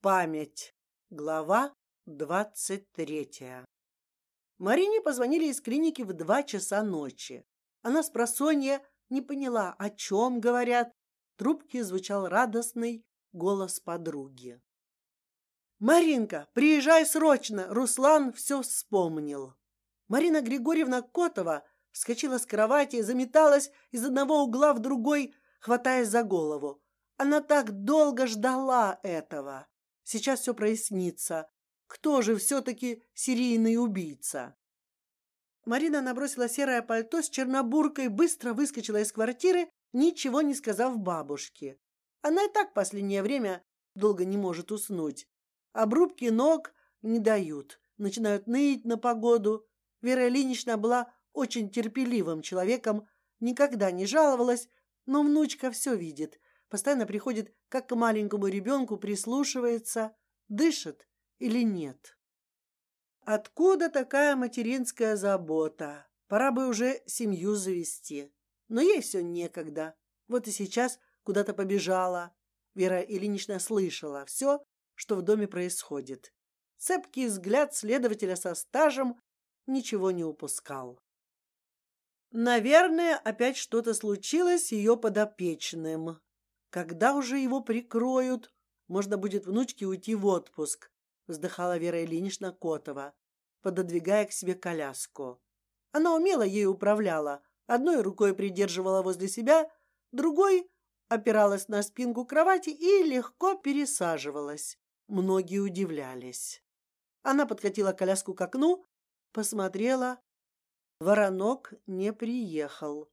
Память. Глава двадцать третья. Марине позвонили из клиники в два часа ночи. Она с просонья не поняла, о чем говорят. Трубке звучал радостный голос подруги. Маринка, приезжай срочно, Руслан все вспомнил. Марина Григорьевна Котова вскочила с кровати, заметалась из одного угла в другой, хватаясь за голову. Она так долго ждала этого. Сейчас все прояснится. Кто же все-таки серийный убийца? Марина набросила серое пальто с чернобуркой, быстро выскочила из квартиры, ничего не сказав бабушке. Она и так последнее время долго не может уснуть. Обрубки ног не дают, начинают ныть на погоду. Вера Ильинична была очень терпеливым человеком, никогда не жаловалась, но внучка все видит, постоянно приходит как к маленькому ребенку, прислушивается, дышит или нет. Откуда такая материнская забота? Пора бы уже семью завести, но ей все некогда. Вот и сейчас куда-то побежала. Вера Ильинична слышала все, что в доме происходит. Цепкий взгляд следователя со стажем ничего не упускал. Наверное, опять что-то случилось с ее подопечным. Когда уже его прикроют, можно будет внучке уйти в отпуск. Вздыхала Вера Ильинична Котова, пододвигая к себе коляску. Она умело ею управляла, одной рукой придерживала возле себя, другой опиралась на спинку кровати и легко пересаживалась. Многие удивлялись. Она подкатила коляску к окну, посмотрела Воронок не приехал.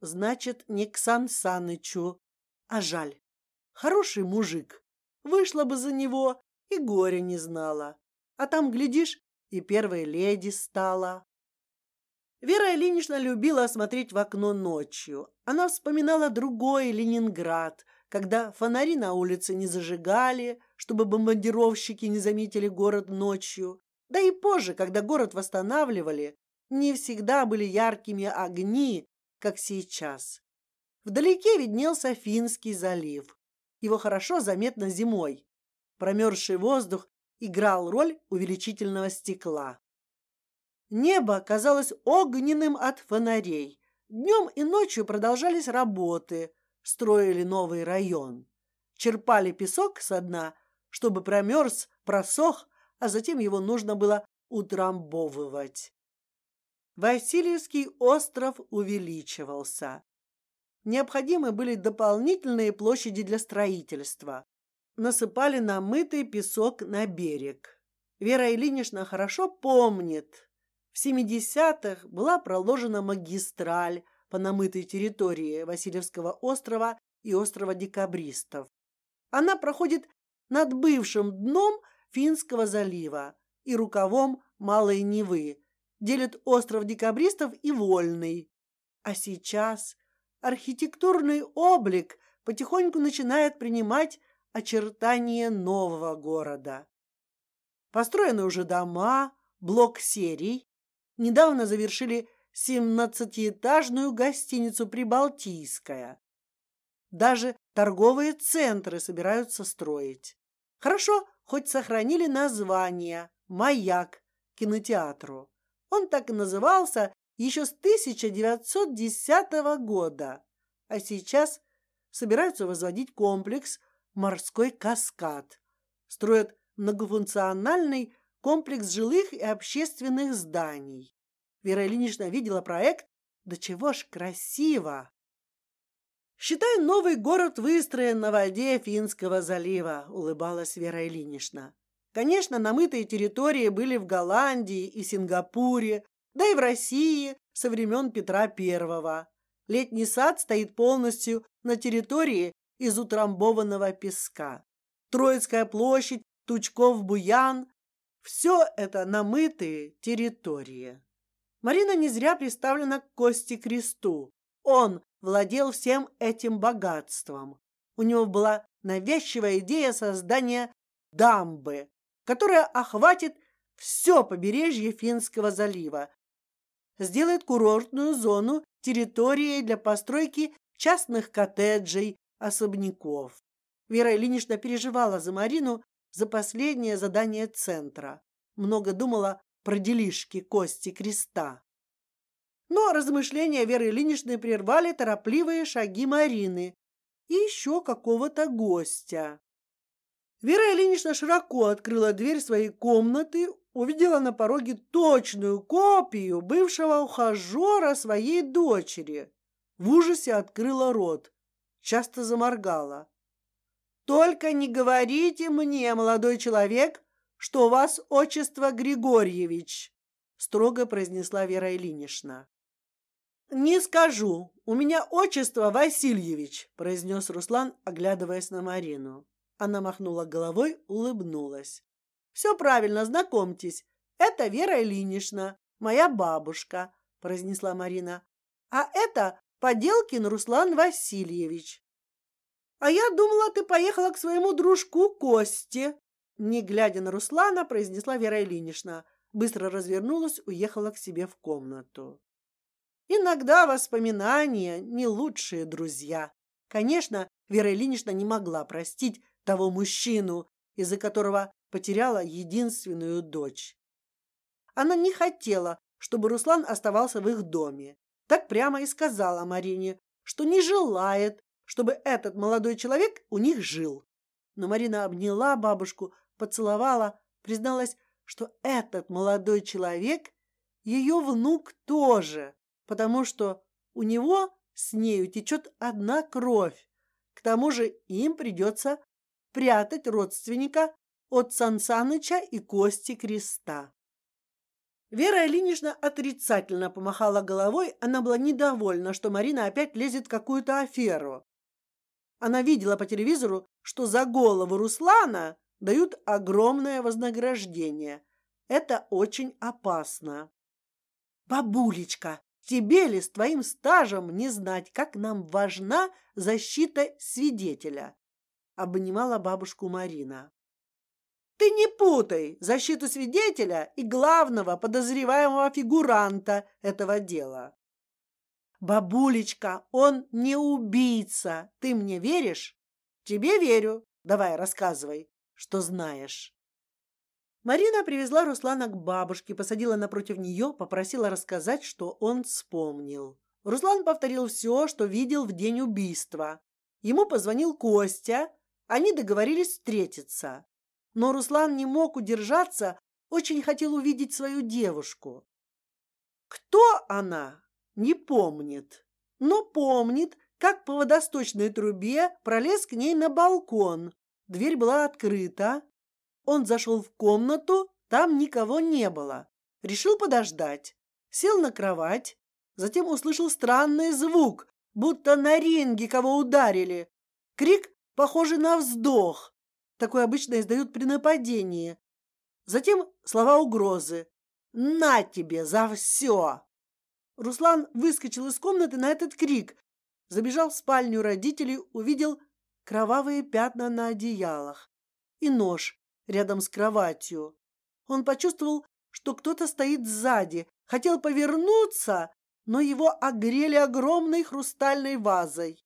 Значит, не к Сан Санычу. А жаль. Хороший мужик. Вышла бы за него и горя не знала. А там, глядишь, и первой леди стала. Вера Ильинична любила смотреть в окно ночью. Она вспоминала другой Ленинград, когда фонари на улице не зажигали, чтобы бомбардировщики не заметили город ночью. Да и позже, когда город восстанавливали, не всегда были яркими огни, как сейчас. Вдалеке виднелся Финский залив. Его хорошо заметно зимой. Промерзший воздух играл роль увеличительного стекла. Небо казалось огненным от фонарей. Днем и ночью продолжались работы, строили новый район, черпали песок со дна, чтобы промерз, просох, а затем его нужно было утрамбовывать. Васильевский остров увеличивался. Необходимы были дополнительные площади для строительства. Насыпали намытый песок на берег. Вера Ильинична хорошо помнит. В семидесятых была проложена магистраль по намытой территории Васильевского острова и острова Декабристов. Она проходит над бывшим дном Финского залива и рукавом Малой Невы, делит остров декабристов и вольный. А сейчас архитектурный облик потихоньку начинает принимать очертания нового города. Построены уже дома, блок серий. Недавно завершили семнадцатиэтажную гостиницу Прибалтийская. Даже торговые центры собираются строить. Хорошо, хоть сохранили название «Маяк» кинотеатру. Он так и назывался еще с 1910 года, а сейчас собираются возводить комплекс морской каскад, строят многофункциональный комплекс жилых и общественных зданий. Вера Ильинична видела проект, да чего ж красиво! Считай, новый город выстроен на воде Финского залива, улыбалась Вера Ильинична. Конечно, намытые территории были в Голландии и Сингапуре, да и в России со времен Петра Первого. Летний сад стоит полностью на территории из утрамбованного песка. Троицкая площадь, Тучков, Буян – все это намытые территории. Марина не зря представлена к Кости Кресту. Он владел всем этим богатством. У него была навязчивая идея создания дамбы, которая охватит все побережье Финского залива, сделает курортную зону территорией для постройки частных коттеджей, особняков. Вера Ильинична переживала за Марину, за последнее задание центра. Много думала про делишки Кости Креста. Но размышления Веры Ильиничны прервали торопливые шаги Марины и еще какого-то гостя. Вера Ильинична широко открыла дверь своей комнаты, увидела на пороге точную копию бывшего ухажера своей дочери. В ужасе открыла рот, часто заморгала. Только не говорите мне, молодой человек, что у вас отчество Григорьевич, строго произнесла Вера Ильинична. Не скажу, у меня отчество Васильевич, произнес Руслан, оглядываясь на Марину. Она махнула головой, улыбнулась. Все правильно, знакомьтесь, это Вера Ильинична, моя бабушка, произнесла Марина. А это Поделкин Руслан Васильевич. А я думала, ты поехала к своему дружку Косте. Не глядя на Руслана, произнесла Вера Ильинична, быстро развернулась, уехала к себе в комнату. Иногда воспоминания не лучшие друзья. Конечно, Вера Ильинична не могла простить того мужчину, из-за которого потеряла единственную дочь. Она не хотела, чтобы Руслан оставался в их доме. Так прямо и сказала Марине, что не желает, чтобы этот молодой человек у них жил. Но Марина обняла бабушку, поцеловала, призналась, что этот молодой человек ее внук тоже потому что у него с нею течет одна кровь. К тому же им придется прятать родственника от Сансаныча и Кости Креста. Вера Ильинична отрицательно помахала головой. Она была недовольна, что Марина опять лезет в какую-то аферу. Она видела по телевизору, что за голову Руслана дают огромное вознаграждение. Это очень опасно. Бабулечка, Тебе ли с твоим стажем не знать, как нам важна защита свидетеля? Обнимала бабушку Марина. Ты не путай защиту свидетеля и главного подозреваемого фигуранта этого дела. Бабулечка, он не убийца. Ты мне веришь? Тебе верю. Давай, рассказывай, что знаешь. Марина привезла Руслана к бабушке, посадила напротив нее, попросила рассказать, что он вспомнил. Руслан повторил все, что видел в день убийства. Ему позвонил Костя, они договорились встретиться. Но Руслан не мог удержаться, очень хотел увидеть свою девушку. Кто она? Не помнит, но помнит, как по водосточной трубе пролез к ней на балкон. Дверь была открыта, он зашел в комнату, там никого не было. Решил подождать. Сел на кровать, затем услышал странный звук, будто на ринге кого ударили. Крик, похожий на вздох. Такой обычно издают при нападении. Затем слова угрозы. На тебе за все. Руслан выскочил из комнаты на этот крик, забежал в спальню родителей, увидел кровавые пятна на одеялах и нож, рядом с кроватью. Он почувствовал, что кто-то стоит сзади, хотел повернуться, но его огрели огромной хрустальной вазой.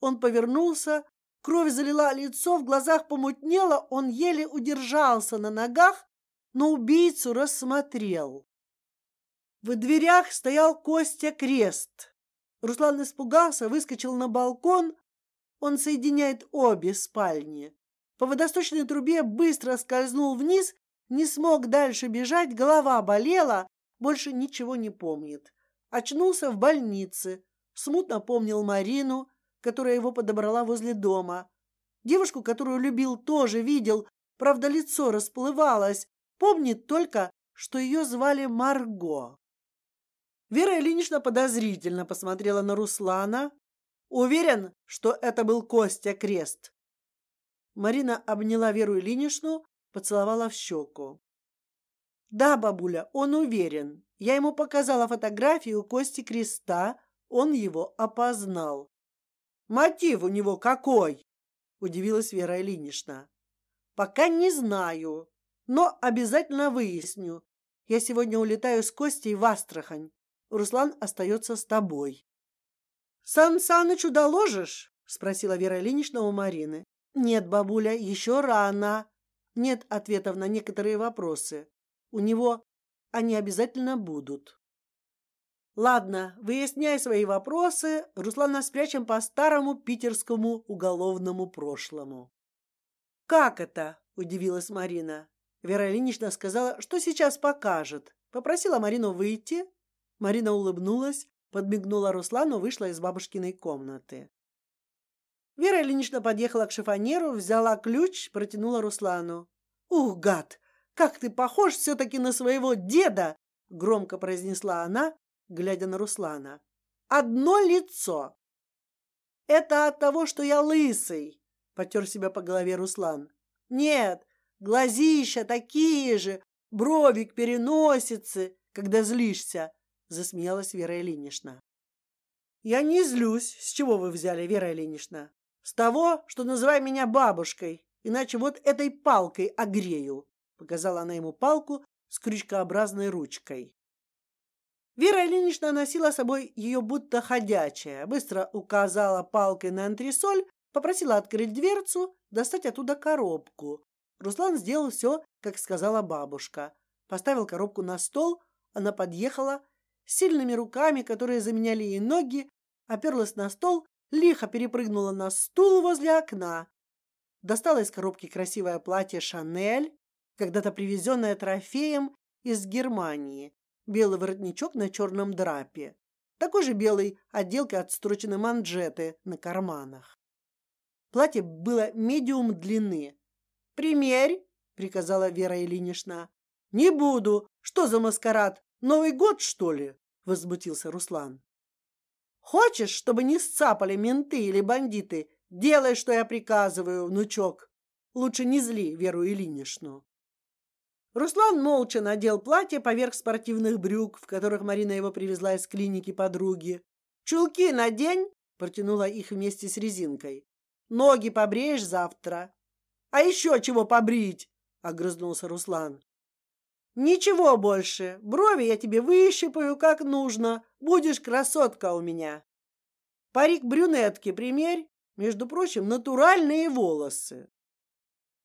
Он повернулся, кровь залила лицо, в глазах помутнело, он еле удержался на ногах, но убийцу рассмотрел. В дверях стоял Костя Крест. Руслан испугался, выскочил на балкон. Он соединяет обе спальни. По водосточной трубе быстро скользнул вниз, не смог дальше бежать, голова болела, больше ничего не помнит. Очнулся в больнице, смутно помнил Марину, которая его подобрала возле дома. Девушку, которую любил, тоже видел, правда лицо расплывалось, помнит только, что ее звали Марго. Вера Ильинична подозрительно посмотрела на Руслана. Уверен, что это был Костя Крест. Марина обняла Веру Ильиничну, поцеловала в щеку. Да, бабуля, он уверен. Я ему показала фотографию Кости Креста, он его опознал. Мотив у него какой? Удивилась Вера Ильинична. Пока не знаю, но обязательно выясню. Я сегодня улетаю с Костей в Астрахань. Руслан остается с тобой. Сан Санычу доложишь? спросила Вера Ильинична у Марины. Нет, бабуля, еще рано. нет ответов на некоторые вопросы, у него они обязательно будут. Ладно, выясняй свои вопросы. Руслана спрячем по старому питерскому уголовному прошлому. Как это? Удивилась Марина. Вера Ильинична сказала, что сейчас покажет. Попросила Марину выйти. Марина улыбнулась, подмигнула Руслану, вышла из бабушкиной комнаты. Вера Ильинична подъехала к шифонеру, взяла ключ, протянула Руслану. Ух, гад, как ты похож все-таки на своего деда! Громко произнесла она, глядя на Руслана. Одно лицо. Это от того, что я лысый. Потер себя по голове Руслан. Нет, глазища такие же, бровик переносицы, когда злишься. Засмеялась Вера Ильинична. Я не злюсь. С чего вы взяли, Вера Ильинична? С того, что называй меня бабушкой, иначе вот этой палкой огрею. Показала она ему палку с крючкообразной ручкой. Вера Ильинична носила с собой ее будто ходячая, быстро указала палкой на антресоль, попросила открыть дверцу, достать оттуда коробку. Руслан сделал все, как сказала бабушка. Поставил коробку на стол, она подъехала, сильными руками, которые заменяли ей ноги, оперлась на стол, лихо перепрыгнула на стул возле окна, достала из коробки красивое платье Шанель, когда-то привезенное трофеем из Германии, белый воротничок на черном драпе, такой же белый отделкой отстрочены манжеты на карманах. Платье было медиум длины. Примерь, приказала Вера Ильинична. Не буду. Что за маскарад? Новый год что ли? Возмутился Руслан. Хочешь, чтобы не сцапали менты или бандиты? Делай, что я приказываю, внучок. Лучше не зли Веру Ильиничну. Руслан молча надел платье поверх спортивных брюк, в которых Марина его привезла из клиники подруги. Чулки надень, протянула их вместе с резинкой. Ноги побреешь завтра. А еще чего побрить? Огрызнулся Руслан. Ничего больше. Брови я тебе выщипаю как нужно. Будешь красотка у меня. Парик брюнетки примерь. Между прочим, натуральные волосы.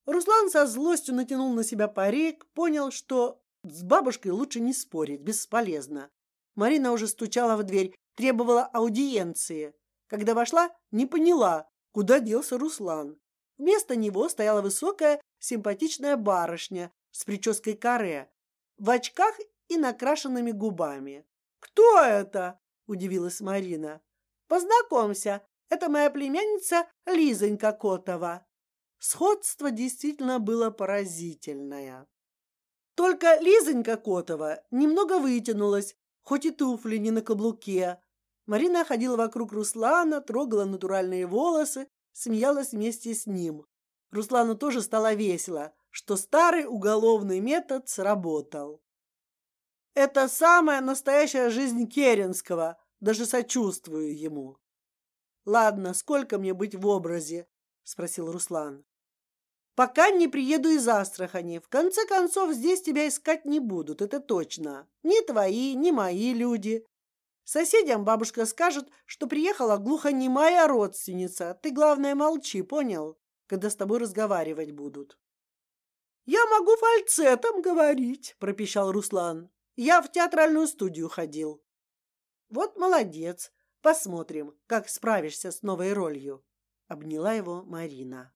Руслан со злостью натянул на себя парик, понял, что с бабушкой лучше не спорить, бесполезно. Марина уже стучала в дверь, требовала аудиенции. Когда вошла, не поняла, куда делся Руслан. Вместо него стояла высокая, симпатичная барышня с прической каре, в очках и накрашенными губами. Кто это? удивилась Марина. Познакомься, это моя племянница Лизонька Котова. Сходство действительно было поразительное. Только Лизонька Котова немного вытянулась, хоть и туфли не на каблуке. Марина ходила вокруг Руслана, трогала натуральные волосы, смеялась вместе с ним. Руслану тоже стало весело, что старый уголовный метод сработал. Это самая настоящая жизнь Керенского, даже сочувствую ему. Ладно, сколько мне быть в образе? спросил Руслан. Пока не приеду из Астрахани. В конце концов, здесь тебя искать не будут, это точно. Ни твои, ни мои люди. Соседям бабушка скажет, что приехала глухонемая родственница. Ты главное молчи, понял? Когда с тобой разговаривать будут. Я могу фальцетом говорить, пропищал Руслан. Я в театральную студию ходил. Вот молодец. Посмотрим, как справишься с новой ролью. Обняла его Марина.